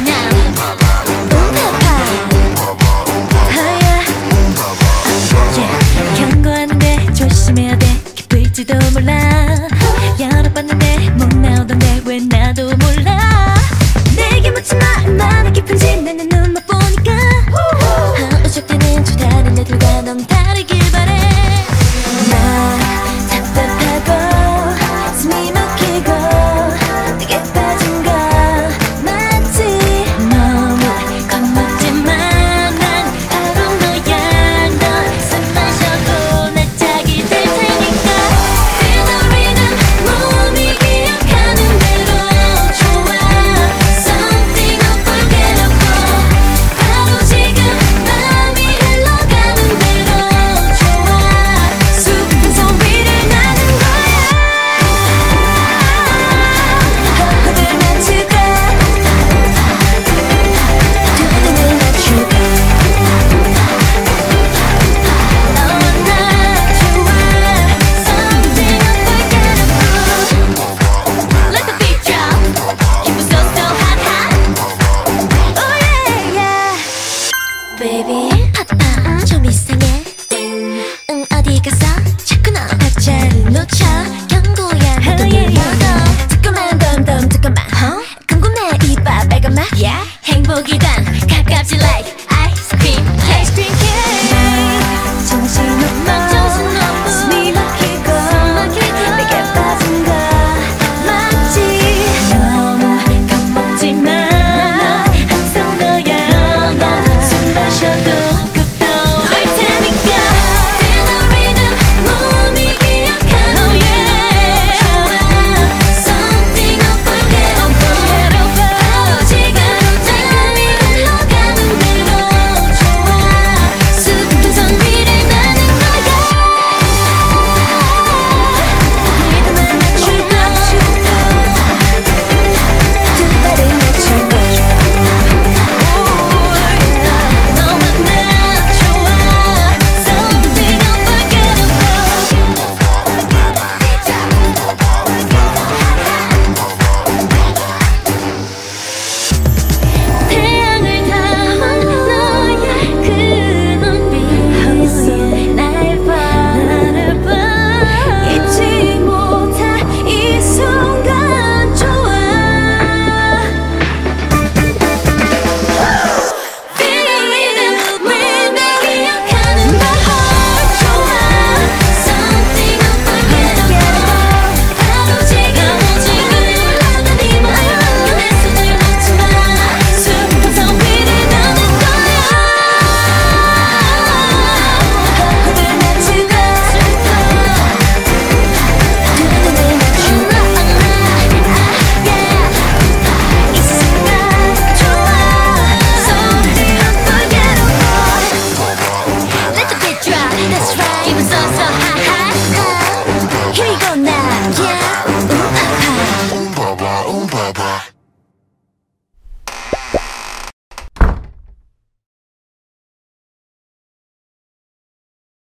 now. 여기다.